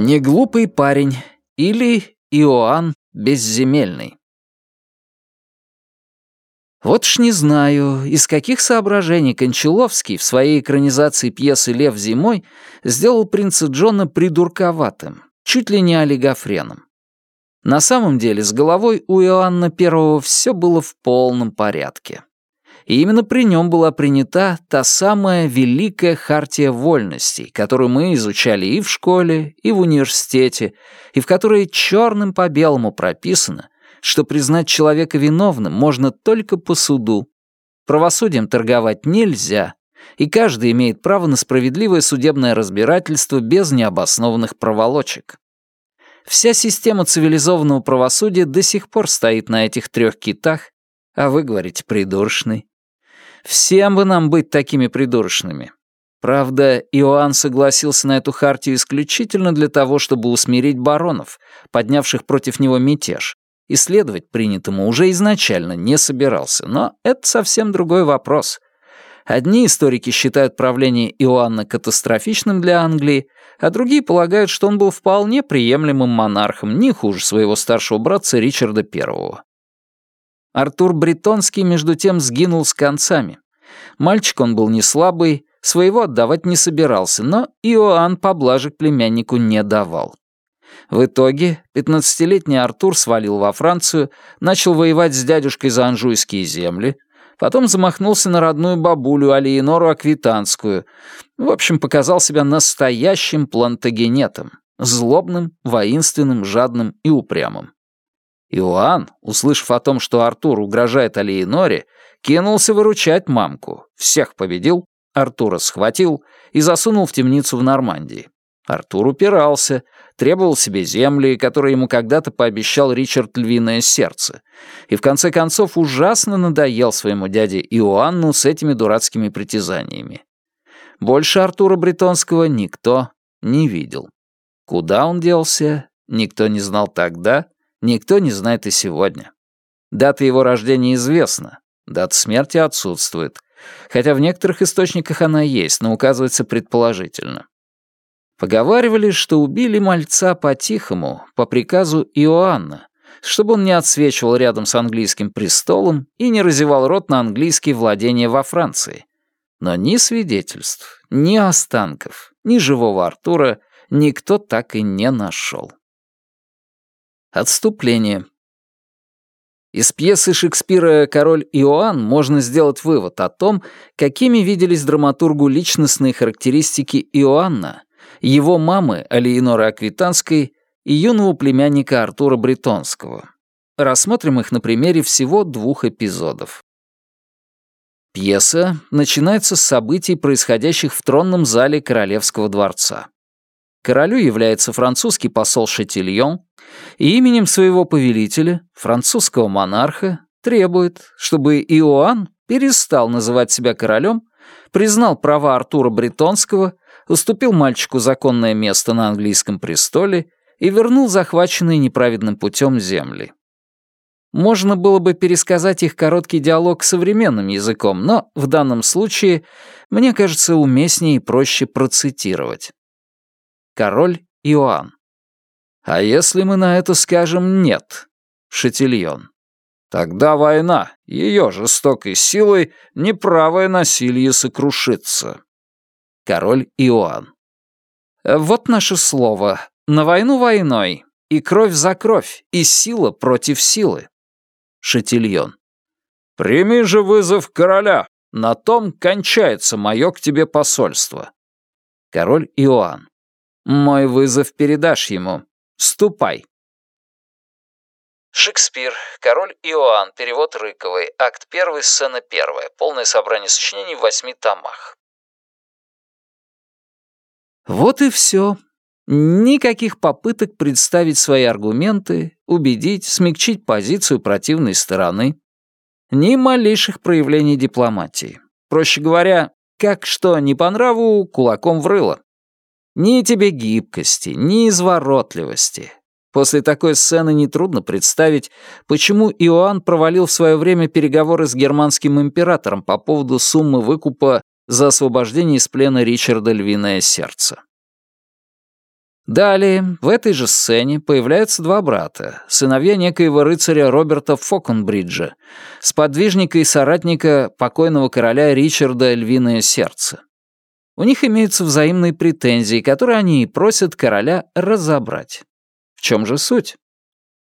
Неглупый парень или Иоанн Безземельный. Вот ж не знаю, из каких соображений Кончаловский в своей экранизации пьесы «Лев зимой» сделал принца Джона придурковатым, чуть ли не олигофреном. На самом деле с головой у Иоанна I все было в полном порядке. И именно при нем была принята та самая великая хартия вольностей, которую мы изучали и в школе, и в университете, и в которой черным по белому прописано, что признать человека виновным можно только по суду. Правосудием торговать нельзя, и каждый имеет право на справедливое судебное разбирательство без необоснованных проволочек. Вся система цивилизованного правосудия до сих пор стоит на этих трех китах, а вы говорите придурочный. Всем бы нам быть такими придурочными. Правда, Иоанн согласился на эту хартию исключительно для того, чтобы усмирить баронов, поднявших против него мятеж, и следовать принятому уже изначально не собирался, но это совсем другой вопрос. Одни историки считают правление Иоанна катастрофичным для Англии, а другие полагают, что он был вполне приемлемым монархом, не хуже своего старшего братца Ричарда I. Артур Бретонский, между тем, сгинул с концами. Мальчик он был не слабый, своего отдавать не собирался, но Иоанн поблажек племяннику не давал. В итоге 15-летний Артур свалил во Францию, начал воевать с дядюшкой за анжуйские земли, потом замахнулся на родную бабулю Алиенору Аквитанскую. В общем, показал себя настоящим плантагенетом, злобным, воинственным, жадным и упрямым. Иоанн, услышав о том, что Артур угрожает Алиеноре, кинулся выручать мамку, всех победил, Артура схватил и засунул в темницу в Нормандии. Артур упирался, требовал себе земли, которые ему когда-то пообещал Ричард Львиное Сердце, и в конце концов ужасно надоел своему дяде Иоанну с этими дурацкими притязаниями. Больше Артура Бретонского никто не видел. Куда он делся, никто не знал тогда, никто не знает и сегодня. Дата его рождения известна, дата смерти отсутствует, хотя в некоторых источниках она есть, но указывается предположительно. Поговаривали, что убили мальца по-тихому, по приказу Иоанна, чтобы он не отсвечивал рядом с английским престолом и не разевал рот на английские владения во Франции. Но ни свидетельств, ни останков, ни живого Артура никто так и не нашел. Отступление. Из пьесы Шекспира «Король Иоанн» можно сделать вывод о том, какими виделись драматургу личностные характеристики Иоанна, его мамы Алиеноры Аквитанской и юного племянника Артура Бретонского. Рассмотрим их на примере всего двух эпизодов. Пьеса начинается с событий, происходящих в тронном зале Королевского дворца. Королю является французский посол Шатильон, и именем своего повелителя, французского монарха, требует, чтобы Иоанн перестал называть себя королем, признал права Артура Бретонского, уступил мальчику законное место на английском престоле и вернул захваченные неправедным путем земли. Можно было бы пересказать их короткий диалог современным языком, но в данном случае, мне кажется, уместнее и проще процитировать. Король Иоанн. А если мы на это скажем «нет», Шатильон? Тогда война, ее жестокой силой, неправое насилие сокрушится. Король Иоанн. Вот наше слово. На войну войной. И кровь за кровь, и сила против силы. Шатильон. Прими же вызов короля. На том кончается мое к тебе посольство. Король Иоанн. Мой вызов передашь ему. Ступай. Шекспир. Король Иоанн. Перевод Рыковой. Акт 1, сцена 1. Полное собрание сочинений в восьми томах. Вот и все. Никаких попыток представить свои аргументы, убедить, смягчить позицию противной стороны. Ни малейших проявлений дипломатии. Проще говоря, как что не по нраву, кулаком в рыло. Ни тебе гибкости, ни изворотливости. После такой сцены нетрудно представить, почему Иоанн провалил в свое время переговоры с германским императором по поводу суммы выкупа за освобождение из плена Ричарда Львиное Сердце. Далее, в этой же сцене появляются два брата, сыновья некоего рыцаря Роберта Фокенбриджа, сподвижника и соратника покойного короля Ричарда Львиное Сердце. У них имеются взаимные претензии, которые они и просят короля разобрать. В чем же суть?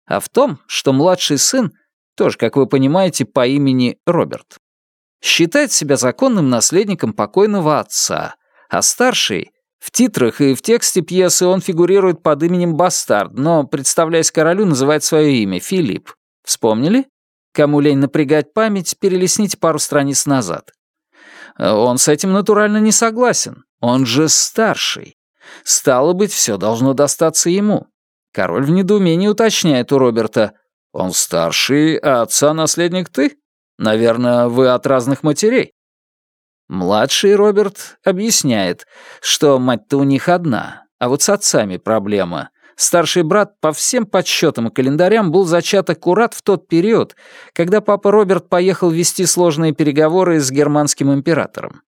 А в том, что младший сын, тоже, как вы понимаете, по имени Роберт, считает себя законным наследником покойного отца, а старший в титрах и в тексте пьесы он фигурирует под именем Бастард, но, представляясь королю, называет свое имя — Филипп. Вспомнили? Кому лень напрягать память, перелесните пару страниц назад. Он с этим натурально не согласен. Он же старший. Стало быть, все должно достаться ему. Король в недоумении уточняет у Роберта. «Он старший, а отца наследник ты? Наверное, вы от разных матерей?» Младший Роберт объясняет, что мать-то у них одна, а вот с отцами проблема. Старший брат по всем подсчетам и календарям был зачат аккурат в тот период, когда папа Роберт поехал вести сложные переговоры с германским императором.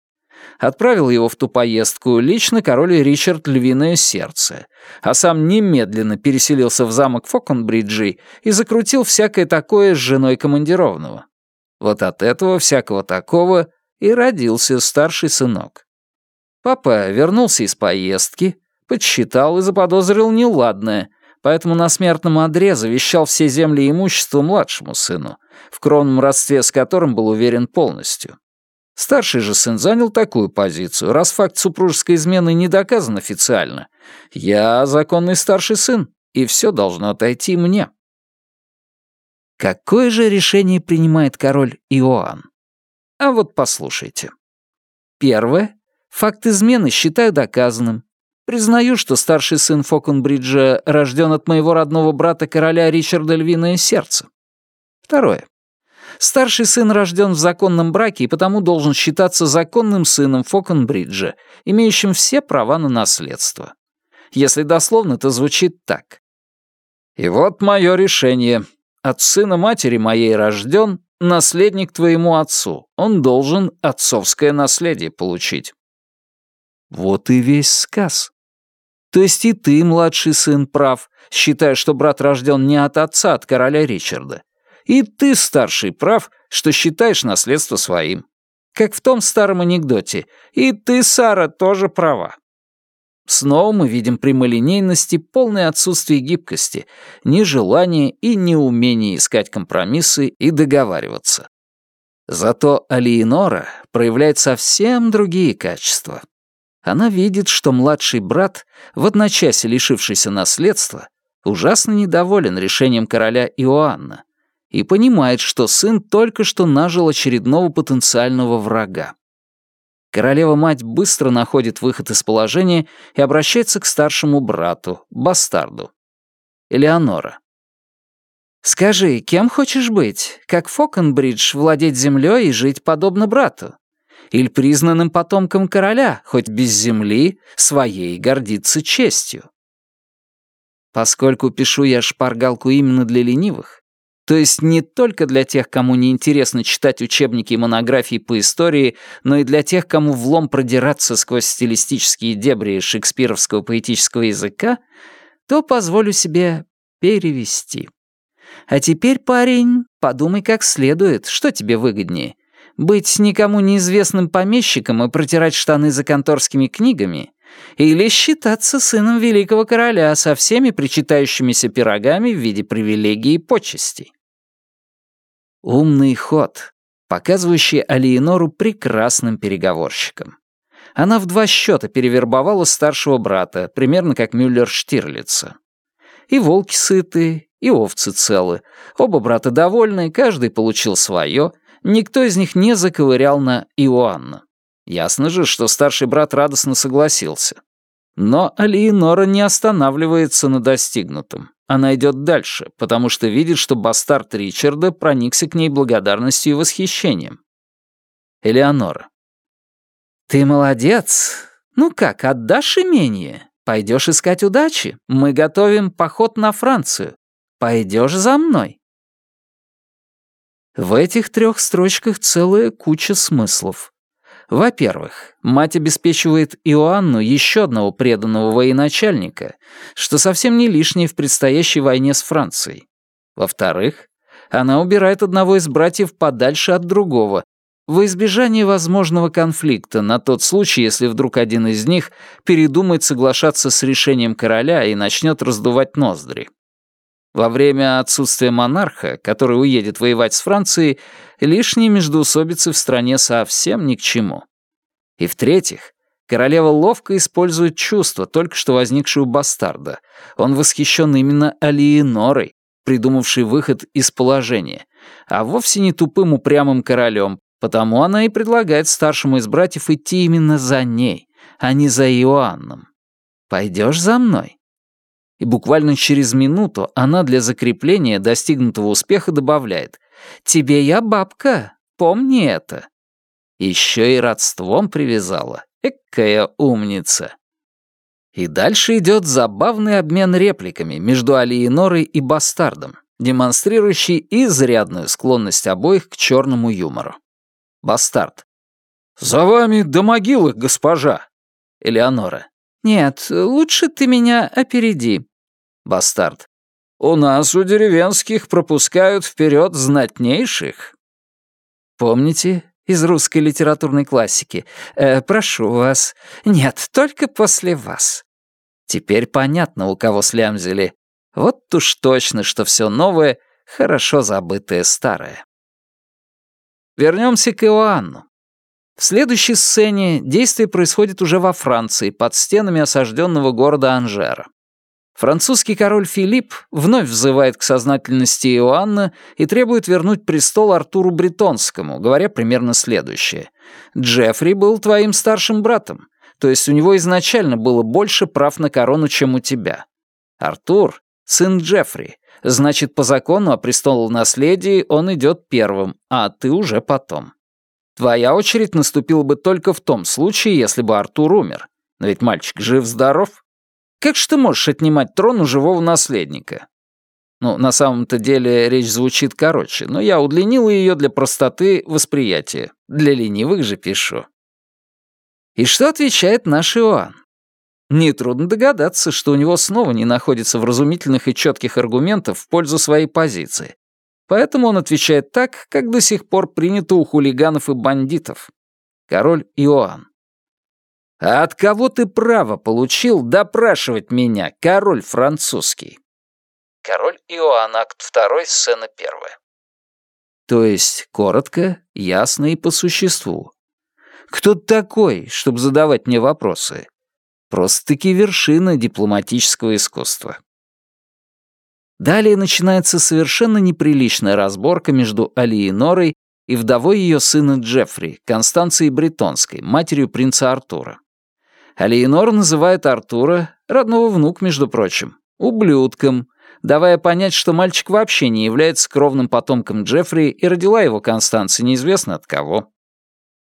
Отправил его в ту поездку лично король Ричард Львиное Сердце, а сам немедленно переселился в замок Фоконбриджи и закрутил всякое такое с женой командированного. Вот от этого всякого такого и родился старший сынок. Папа вернулся из поездки, подсчитал и заподозрил неладное, поэтому на смертном одре завещал все земли и имущество младшему сыну, в кровном родстве с которым был уверен полностью. Старший же сын занял такую позицию, раз факт супружеской измены не доказан официально. Я законный старший сын, и все должно отойти мне. Какое же решение принимает король Иоанн? А вот послушайте. Первое. Факт измены считаю доказанным. Признаю, что старший сын Фокенбриджа рожден от моего родного брата короля Ричарда Львиное Сердце. Второе. Старший сын рожден в законном браке и потому должен считаться законным сыном Фокенбриджа, имеющим все права на наследство. Если дословно, то звучит так. «И вот мое решение. От сына матери моей рожден, наследник твоему отцу. Он должен отцовское наследие получить». Вот и весь сказ. То есть и ты, младший сын, прав, считая, что брат рожден не от отца, от короля Ричарда. И ты, старший, прав, что считаешь наследство своим. Как в том старом анекдоте. И ты, Сара, тоже права. Снова мы видим прямолинейность и полное отсутствие гибкости, нежелание и неумение искать компромиссы и договариваться. Зато Алиенора проявляет совсем другие качества. Она видит, что младший брат, в одночасье лишившийся наследства, ужасно недоволен решением короля Иоанна и понимает, что сын только что нажил очередного потенциального врага. Королева-мать быстро находит выход из положения и обращается к старшему брату, бастарду. Элеонора. «Скажи, кем хочешь быть? Как Фокенбридж владеть землей и жить подобно брату? Или признанным потомком короля, хоть без земли, своей гордиться честью?» Поскольку пишу я шпаргалку именно для ленивых, то есть не только для тех, кому не интересно читать учебники и монографии по истории, но и для тех, кому влом продираться сквозь стилистические дебри шекспировского поэтического языка, то позволю себе перевести. А теперь, парень, подумай как следует, что тебе выгоднее. Быть никому неизвестным помещиком и протирать штаны за конторскими книгами или считаться сыном великого короля со всеми причитающимися пирогами в виде привилегий и почестей. Умный ход, показывающий Алиенору прекрасным переговорщиком. Она в два счета перевербовала старшего брата, примерно как Мюллер Штирлица. И волки сыты, и овцы целы. Оба брата довольны, каждый получил свое, никто из них не заковырял на Иоанна. Ясно же, что старший брат радостно согласился. Но Алиенора не останавливается на достигнутом. Она идет дальше, потому что видит, что бастард Ричарда проникся к ней благодарностью и восхищением. Элеонора. «Ты молодец. Ну как, отдашь имение? Пойдешь искать удачи? Мы готовим поход на Францию. Пойдешь за мной?» В этих трех строчках целая куча смыслов. Во-первых, мать обеспечивает Иоанну еще одного преданного военачальника, что совсем не лишнее в предстоящей войне с Францией. Во-вторых, она убирает одного из братьев подальше от другого, во избежание возможного конфликта на тот случай, если вдруг один из них передумает соглашаться с решением короля и начнет раздувать ноздри. Во время отсутствия монарха, который уедет воевать с Францией, лишние междоусобицы в стране совсем ни к чему. И в-третьих, королева ловко использует чувства, только что возникшие у бастарда. Он восхищен именно Алиенорой, придумавшей выход из положения, а вовсе не тупым упрямым королем, потому она и предлагает старшему из братьев идти именно за ней, а не за Иоанном. «Пойдешь за мной?» И буквально через минуту она для закрепления достигнутого успеха добавляет «Тебе я бабка, помни это». Еще и родством привязала. Экая умница. И дальше идет забавный обмен репликами между Алиенорой и Бастардом, демонстрирующий изрядную склонность обоих к черному юмору. Бастард. «За вами до могилы, госпожа!» Элеонора. «Нет, лучше ты меня опереди». Бастард. «У нас у деревенских пропускают вперед знатнейших». Помните из русской литературной классики? Э, прошу вас. Нет, только после вас. Теперь понятно, у кого слямзили. Вот уж точно, что все новое — хорошо забытое старое. Вернемся к Иоанну. В следующей сцене действие происходит уже во Франции, под стенами осажденного города Анжера. Французский король Филипп вновь взывает к сознательности Иоанна и требует вернуть престол Артуру Бретонскому, говоря примерно следующее. «Джеффри был твоим старшим братом, то есть у него изначально было больше прав на корону, чем у тебя. Артур — сын Джеффри, значит, по закону о престолонаследии он идет первым, а ты уже потом. Твоя очередь наступила бы только в том случае, если бы Артур умер. Но ведь мальчик жив-здоров. Как же ты можешь отнимать трон у живого наследника? Ну, на самом-то деле речь звучит короче, но я удлинил ее для простоты восприятия. Для ленивых же пишу. И что отвечает наш Иоанн? Нетрудно догадаться, что у него снова не находится вразумительных и четких аргументов в пользу своей позиции. Поэтому он отвечает так, как до сих пор принято у хулиганов и бандитов. Король Иоанн. «А от кого ты право получил допрашивать меня, король французский?» Король Иоанн, акт 2, сцена 1. То есть, коротко, ясно и по существу. Кто ты такой, чтобы задавать мне вопросы? Просто-таки вершина дипломатического искусства. Далее начинается совершенно неприличная разборка между Алиенорой и вдовой ее сына Джеффри, Констанцией Бретонской, матерью принца Артура. Алиенор называет Артура, родного внук, между прочим, ублюдком, давая понять, что мальчик вообще не является кровным потомком Джеффри и родила его Констанция неизвестно от кого.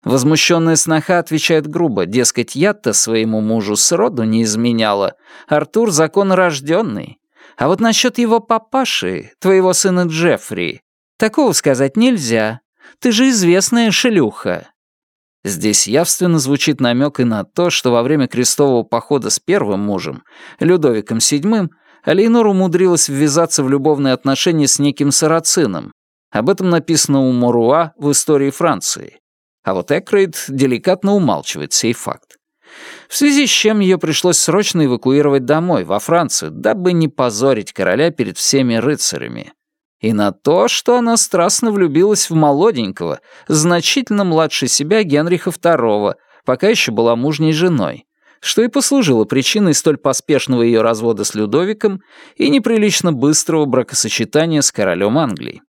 Возмущенная сноха отвечает грубо, дескать, я-то своему мужу сроду не изменяла, Артур законорожденный. А вот насчет его папаши, твоего сына Джеффри, такого сказать нельзя. Ты же известная шлюха. Здесь явственно звучит намек и на то, что во время крестового похода с первым мужем, Людовиком VII, Алейнор умудрилась ввязаться в любовные отношения с неким сарацином. Об этом написано у Моруа в истории Франции. А вот Экрейд деликатно умалчивает сей факт. В связи с чем ее пришлось срочно эвакуировать домой, во Францию, дабы не позорить короля перед всеми рыцарями и на то, что она страстно влюбилась в молоденького, значительно младше себя Генриха II, пока еще была мужней женой, что и послужило причиной столь поспешного ее развода с Людовиком и неприлично быстрого бракосочетания с королем Англии.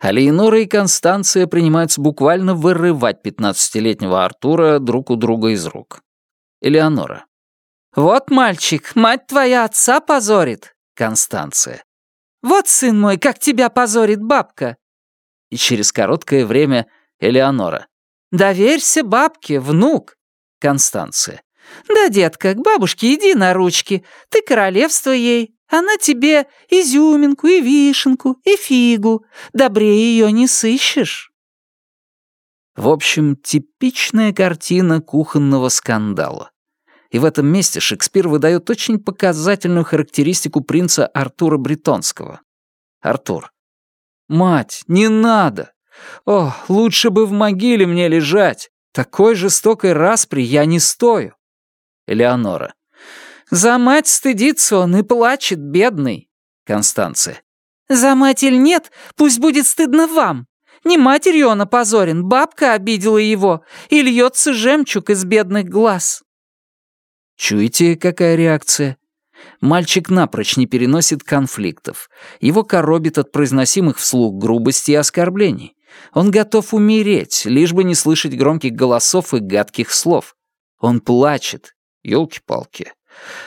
А Леонора и Констанция принимаются буквально вырывать пятнадцатилетнего Артура друг у друга из рук. Элеонора. «Вот мальчик, мать твоя отца позорит!» Констанция. Вот, сын мой, как тебя позорит бабка!» И через короткое время Элеонора. «Доверься бабке, внук!» Констанция. «Да, детка, к бабушке иди на ручки. Ты королевство ей. Она тебе изюминку и вишенку, и фигу. Добрее ее не сыщешь». В общем, типичная картина кухонного скандала. И в этом месте Шекспир выдает очень показательную характеристику принца Артура Бретонского. Артур. «Мать, не надо! О, лучше бы в могиле мне лежать! Такой жестокой распри я не стою!» Элеонора. «За мать стыдится он и плачет, бедный!» Констанция. «За мать или нет, пусть будет стыдно вам. Не матерью он опозорен, бабка обидела его, и льется жемчуг из бедных глаз». Чуете, какая реакция? Мальчик напрочь не переносит конфликтов. Его коробит от произносимых вслух грубости и оскорблений. Он готов умереть, лишь бы не слышать громких голосов и гадких слов. Он плачет. Ёлки-палки.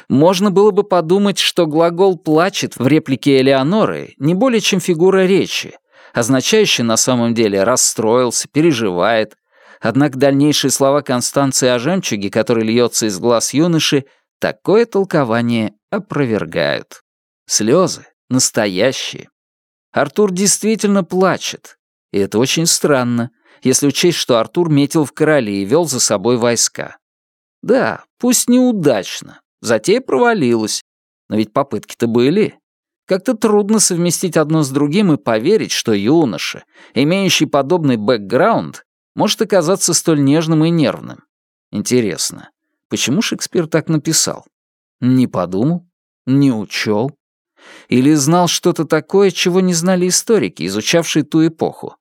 Можно было бы подумать, что глагол «плачет» в реплике Элеоноры не более чем фигура речи, означающая на самом деле «расстроился», «переживает», Однако дальнейшие слова Констанции о жемчуге, который льется из глаз юноши, такое толкование опровергают. Слезы настоящие. Артур действительно плачет. И это очень странно, если учесть, что Артур метил в короли и вел за собой войска. Да, пусть неудачно, затея провалилась, но ведь попытки-то были. Как-то трудно совместить одно с другим и поверить, что юноша, имеющий подобный бэкграунд, может оказаться столь нежным и нервным. Интересно, почему Шекспир так написал? Не подумал? Не учел? Или знал что-то такое, чего не знали историки, изучавшие ту эпоху?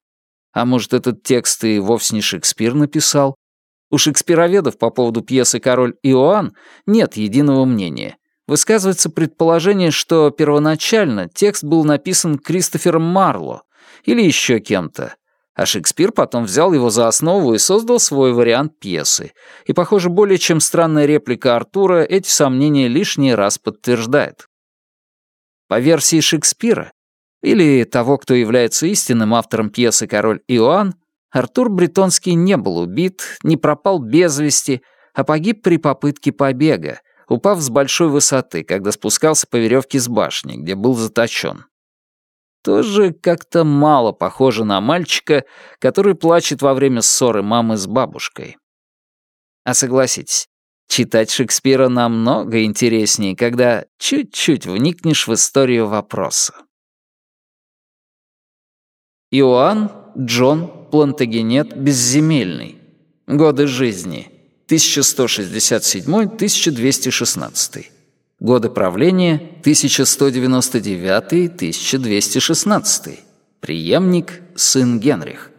А может, этот текст и вовсе не Шекспир написал? У шекспироведов по поводу пьесы «Король Иоанн» нет единого мнения. Высказывается предположение, что первоначально текст был написан Кристофером Марло или еще кем-то, а Шекспир потом взял его за основу и создал свой вариант пьесы. И, похоже, более чем странная реплика Артура эти сомнения лишний раз подтверждает. По версии Шекспира, или того, кто является истинным автором пьесы «Король Иоанн», Артур Бретонский не был убит, не пропал без вести, а погиб при попытке побега, упав с большой высоты, когда спускался по веревке с башни, где был заточен тоже как-то мало похоже на мальчика, который плачет во время ссоры мамы с бабушкой. А согласитесь, читать Шекспира намного интереснее, когда чуть-чуть вникнешь в историю вопроса. Иоанн Джон Плантагенет Безземельный. Годы жизни 1167-1216. Годы правления 1199-1216. Приемник сын Генрих.